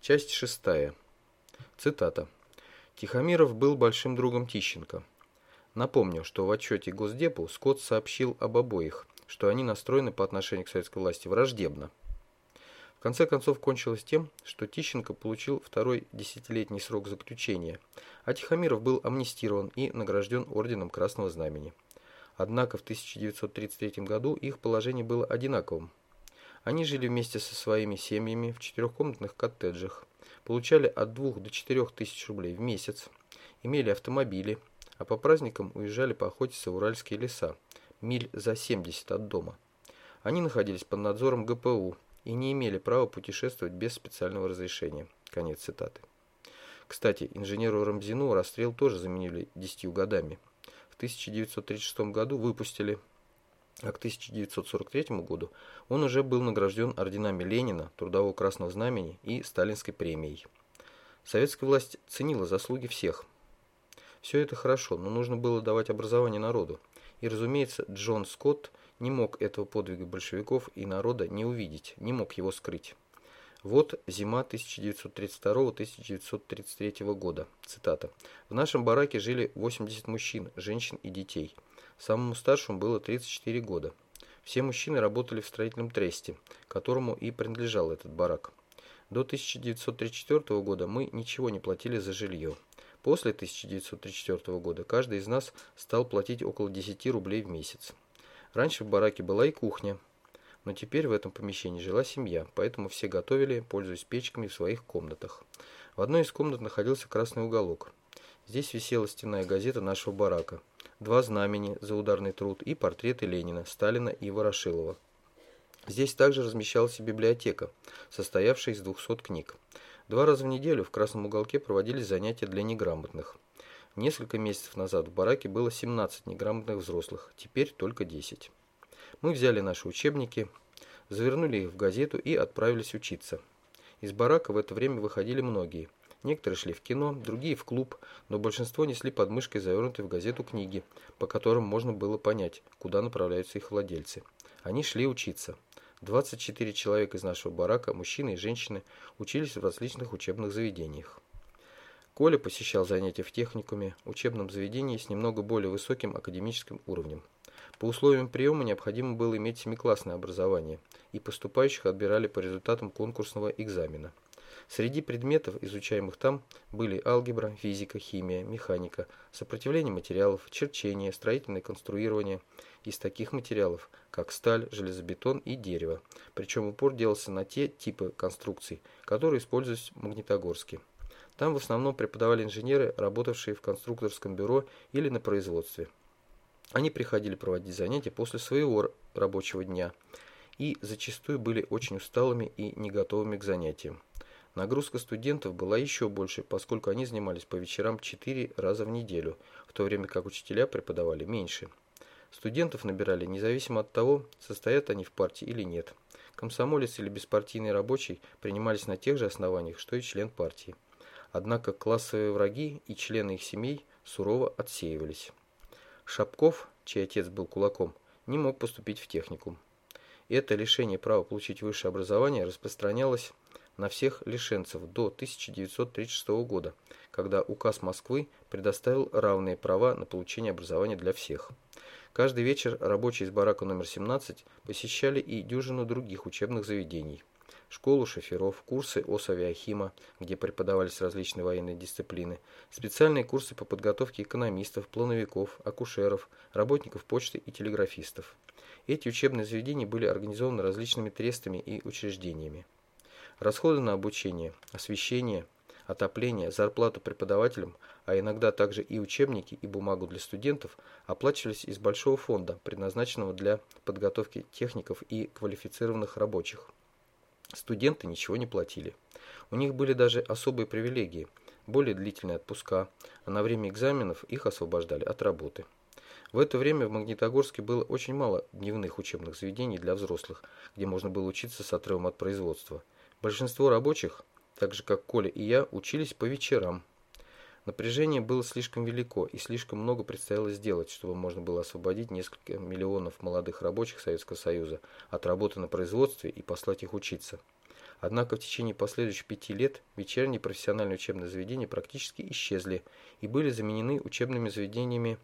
Часть шестая. Цитата. Тихомиров был большим другом Тищенко. Напомню, что в отчете Госдепу Скотт сообщил об обоих, что они настроены по отношению к советской власти враждебно. В конце концов кончилось тем, что Тищенко получил второй десятилетний срок заключения, а Тихомиров был амнистирован и награжден орденом Красного Знамени. Однако в 1933 году их положение было одинаковым. Они жили вместе со своими семьями в четырехкомнатных коттеджах, получали от 2 до 4 тысяч рублей в месяц, имели автомобили, а по праздникам уезжали поохотиться в уральские леса, миль за 70 от дома. Они находились под надзором ГПУ и не имели права путешествовать без специального разрешения. Конец цитаты. Кстати, инженеру Рамзину расстрел тоже заменили 10 годами. В 1936 году выпустили, а к 1943 году он уже был награжден орденами Ленина, Трудового Красного Знамени и Сталинской премией. Советская власть ценила заслуги всех. Все это хорошо, но нужно было давать образование народу. И, разумеется, Джон Скотт не мог этого подвига большевиков и народа не увидеть, не мог его скрыть. Вот зима 1932-1933 года. Цитата. «В нашем бараке жили 80 мужчин, женщин и детей. Самому старшему было 34 года. Все мужчины работали в строительном тресте, которому и принадлежал этот барак. До 1934 года мы ничего не платили за жилье. После 1934 года каждый из нас стал платить около 10 рублей в месяц. Раньше в бараке была и кухня, но теперь в этом помещении жила семья, поэтому все готовили, пользуясь печками в своих комнатах. В одной из комнат находился красный уголок. Здесь висела стенная газета нашего барака, два знамени за ударный труд и портреты Ленина, Сталина и Ворошилова. Здесь также размещалась библиотека, состоявшая из 200 книг. Два раза в неделю в красном уголке проводились занятия для неграмотных. Несколько месяцев назад в бараке было 17 неграмотных взрослых, теперь только 10. Мы взяли наши учебники, завернули их в газету и отправились учиться. Из барака в это время выходили многие. Некоторые шли в кино, другие в клуб, но большинство несли под мышкой завернутые в газету книги, по которым можно было понять, куда направляются их владельцы. Они шли учиться. 24 человека из нашего барака, мужчины и женщины, учились в различных учебных заведениях. Коля посещал занятия в техникуме, учебном заведении с немного более высоким академическим уровнем. По условиям приема необходимо было иметь семиклассное образование, и поступающих отбирали по результатам конкурсного экзамена. Среди предметов, изучаемых там, были алгебра, физика, химия, механика, сопротивление материалов, черчение, строительное конструирование из таких материалов, как сталь, железобетон и дерево. Причем упор делался на те типы конструкций, которые используются в Магнитогорске. Там в основном преподавали инженеры, работавшие в конструкторском бюро или на производстве. Они приходили проводить занятия после своего рабочего дня и зачастую были очень усталыми и не готовыми к занятиям. Нагрузка студентов была еще больше, поскольку они занимались по вечерам 4 раза в неделю, в то время как учителя преподавали меньше. Студентов набирали независимо от того, состоят они в партии или нет. Комсомолец или беспартийный рабочий принимались на тех же основаниях, что и член партии. Однако классовые враги и члены их семей сурово отсеивались. Шапков, чей отец был кулаком, не мог поступить в техникум. Это лишение права получить высшее образование распространялось на всех лишенцев до 1936 года, когда указ Москвы предоставил равные права на получение образования для всех. Каждый вечер рабочие из барака номер 17 посещали и дюжину других учебных заведений школу шоферов, курсы ОСАвиахима, где преподавались различные военные дисциплины, специальные курсы по подготовке экономистов, плановиков, акушеров, работников почты и телеграфистов. Эти учебные заведения были организованы различными трестами и учреждениями. Расходы на обучение, освещение, отопление, зарплату преподавателям, а иногда также и учебники и бумагу для студентов оплачивались из большого фонда, предназначенного для подготовки техников и квалифицированных рабочих. Студенты ничего не платили. У них были даже особые привилегии, более длительные отпуска, а на время экзаменов их освобождали от работы. В это время в Магнитогорске было очень мало дневных учебных заведений для взрослых, где можно было учиться с отрывом от производства. Большинство рабочих, так же как Коля и я, учились по вечерам. Напряжение было слишком велико, и слишком много предстояло сделать, чтобы можно было освободить несколько миллионов молодых рабочих Советского Союза от работы на производстве и послать их учиться. Однако в течение последующих пяти лет вечерние профессиональные учебные заведения практически исчезли и были заменены учебными заведениями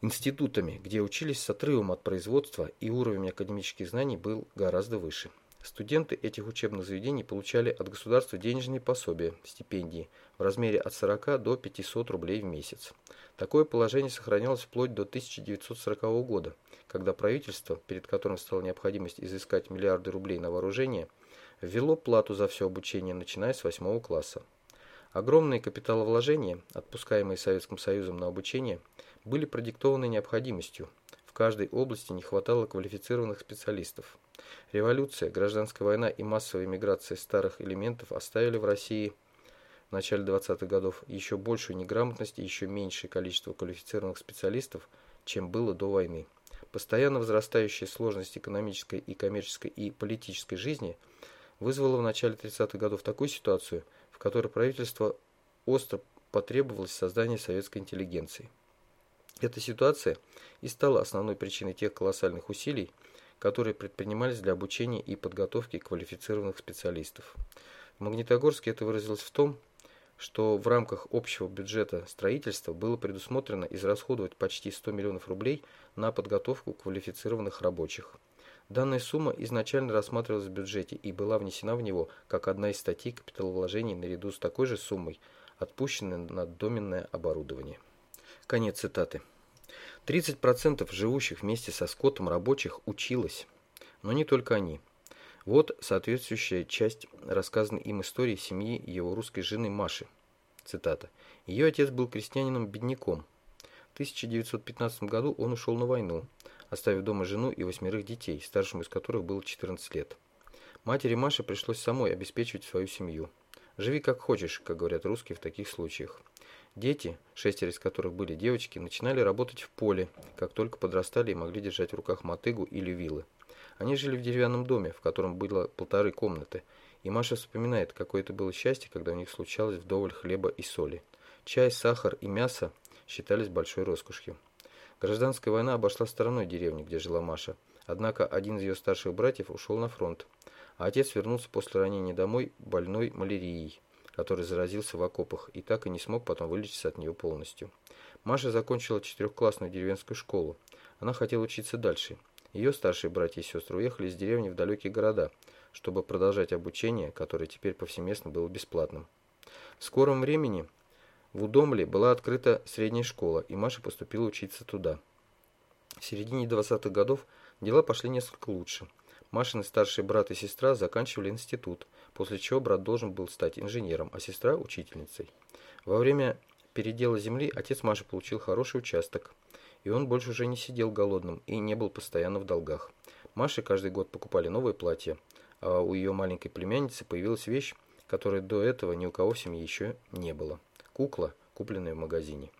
институтами, где учились с отрывом от производства и уровень академических знаний был гораздо выше. Студенты этих учебных заведений получали от государства денежные пособия, стипендии в размере от 40 до 500 рублей в месяц. Такое положение сохранялось вплоть до 1940 года, когда правительство, перед которым стала необходимость изыскать миллиарды рублей на вооружение, ввело плату за все обучение, начиная с 8 класса. Огромные капиталовложения, отпускаемые Советским Союзом на обучение, были продиктованы необходимостью. Каждой области не хватало квалифицированных специалистов. Революция, гражданская война и массовая миграция старых элементов оставили в России в начале 20-х годов еще большую неграмотность и еще меньшее количество квалифицированных специалистов, чем было до войны. Постоянно возрастающая сложность экономической и коммерческой и политической жизни вызвала в начале 30-х годов такую ситуацию, в которой правительство остро потребовалось создание советской интеллигенции. Эта ситуация и стала основной причиной тех колоссальных усилий, которые предпринимались для обучения и подготовки квалифицированных специалистов. В Магнитогорске это выразилось в том, что в рамках общего бюджета строительства было предусмотрено израсходовать почти 100 миллионов рублей на подготовку квалифицированных рабочих. Данная сумма изначально рассматривалась в бюджете и была внесена в него как одна из статей капиталовложений наряду с такой же суммой, отпущенной на доменное оборудование. Конец цитаты. 30% живущих вместе со скотом рабочих училось, но не только они. Вот соответствующая часть рассказанной им истории семьи его русской жены Маши. Цитата. Ее отец был крестьянином-бедняком. В 1915 году он ушел на войну, оставив дома жену и восьмерых детей, старшему из которых было 14 лет. Матери Маши пришлось самой обеспечивать свою семью. «Живи как хочешь», как говорят русские в таких случаях. Дети, шестеро из которых были девочки, начинали работать в поле, как только подрастали и могли держать в руках мотыгу или вилы. Они жили в деревянном доме, в котором было полторы комнаты, и Маша вспоминает, какое это было счастье, когда у них случалось вдоволь хлеба и соли. Чай, сахар и мясо считались большой роскошью. Гражданская война обошла стороной деревню, где жила Маша. Однако один из ее старших братьев ушел на фронт, а отец вернулся после ранения домой больной малярией который заразился в окопах и так и не смог потом вылечиться от нее полностью. Маша закончила четырехклассную деревенскую школу. Она хотела учиться дальше. Ее старшие братья и сестры уехали из деревни в далекие города, чтобы продолжать обучение, которое теперь повсеместно было бесплатным. В скором времени в Удомле была открыта средняя школа, и Маша поступила учиться туда. В середине 20-х годов дела пошли несколько лучше. Машины старший брат и сестра заканчивали институт, после чего брат должен был стать инженером, а сестра – учительницей. Во время передела земли отец Маши получил хороший участок, и он больше уже не сидел голодным и не был постоянно в долгах. Маше каждый год покупали новые платья, а у ее маленькой племянницы появилась вещь, которой до этого ни у кого в семье еще не было. Кукла, купленная в магазине.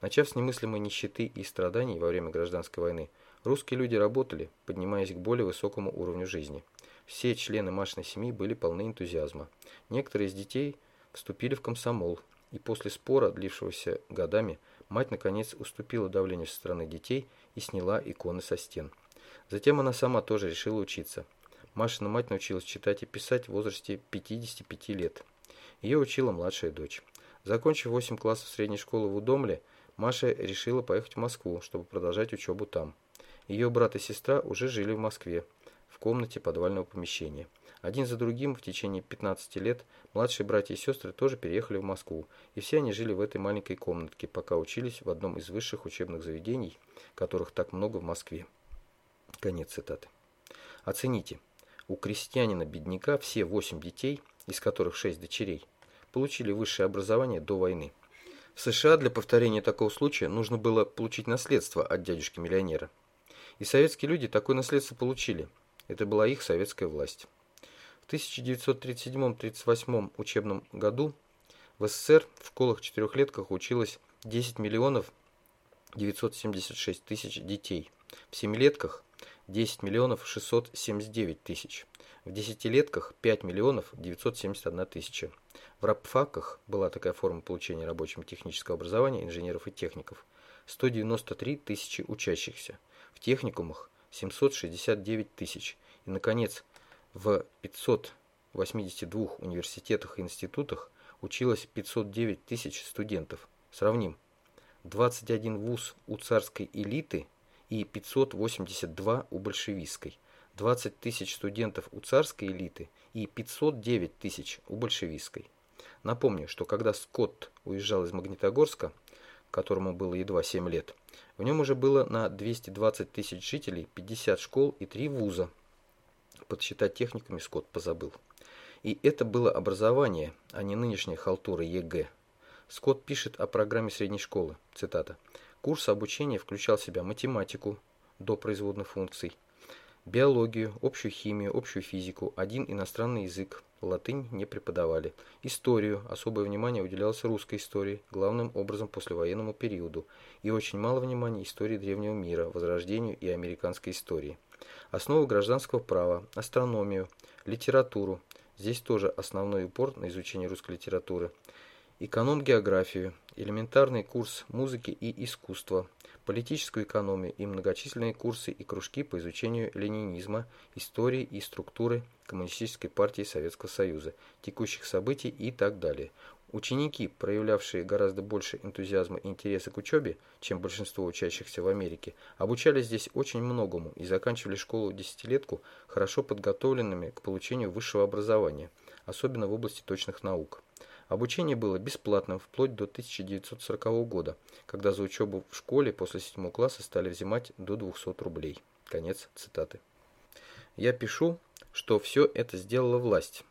Начав с немыслимой нищеты и страданий во время гражданской войны, Русские люди работали, поднимаясь к более высокому уровню жизни. Все члены Машиной семьи были полны энтузиазма. Некоторые из детей вступили в комсомол, и после спора, длившегося годами, мать наконец уступила давлению со стороны детей и сняла иконы со стен. Затем она сама тоже решила учиться. Машина мать научилась читать и писать в возрасте 55 лет. Ее учила младшая дочь. Закончив 8 классов средней школы в Удомле, Маша решила поехать в Москву, чтобы продолжать учебу там. Ее брат и сестра уже жили в Москве, в комнате подвального помещения. Один за другим в течение 15 лет младшие братья и сестры тоже переехали в Москву, и все они жили в этой маленькой комнатке, пока учились в одном из высших учебных заведений, которых так много в Москве. Конец цитаты. Оцените, у крестьянина-бедняка все 8 детей, из которых 6 дочерей, получили высшее образование до войны. В США для повторения такого случая нужно было получить наследство от дядюшки-миллионера. И советские люди такое наследство получили. Это была их советская власть. В 1937-38 учебном году в СССР в школах-четырехлетках училось 10 миллионов 976 тысяч детей. В семилетках 10 миллионов 679 тысяч. В десятилетках 5 миллионов 971 тысяча. В рабфаках была такая форма получения рабочего технического образования инженеров и техников. 193 тысячи учащихся в техникумах 769 тысяч и, наконец, в 500 82 университетах и институтах училось 509 тысяч студентов. Сравним. 21 вуз у царской элиты и 582 у большевистской. 20 тысяч студентов у царской элиты и 509 тысяч у большевистской. Напомню, что когда Скотт уезжал из Магнитогорска, которому было едва 7 лет, в нем уже было на 220 тысяч жителей 50 школ и 3 вуза. Подсчитать техникумы Скотт позабыл. И это было образование, а не нынешняя халтура ЕГЭ. Скотт пишет о программе средней школы. Цитата. Курс обучения включал в себя математику до производных функций, биологию, общую химию, общую физику, один иностранный язык, латынь не преподавали, историю, особое внимание уделялось русской истории, главным образом послевоенному периоду, и очень мало внимания истории древнего мира, возрождению и американской истории. Основы гражданского права, астрономию, литературу, здесь тоже основной упор на изучение русской литературы, эконом-географию, элементарный курс музыки и искусства, политическую экономию и многочисленные курсы и кружки по изучению ленинизма, истории и структуры Коммунистической партии Советского Союза, текущих событий и так далее. Ученики, проявлявшие гораздо больше энтузиазма и интереса к учебе, чем большинство учащихся в Америке, обучались здесь очень многому и заканчивали школу-десятилетку хорошо подготовленными к получению высшего образования, особенно в области точных наук. Обучение было бесплатным вплоть до 1940 года, когда за учебу в школе после 7 класса стали взимать до 200 рублей. Конец цитаты. Я пишу, что все это сделала власть.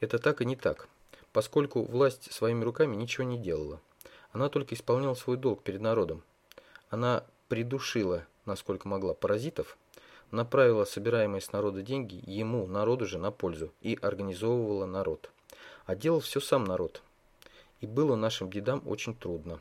Это так и не так, поскольку власть своими руками ничего не делала. Она только исполняла свой долг перед народом. Она придушила, насколько могла, паразитов, направила собираемые с народа деньги ему, народу же, на пользу и организовывала народ. А делал все сам народ. И было нашим дедам очень трудно.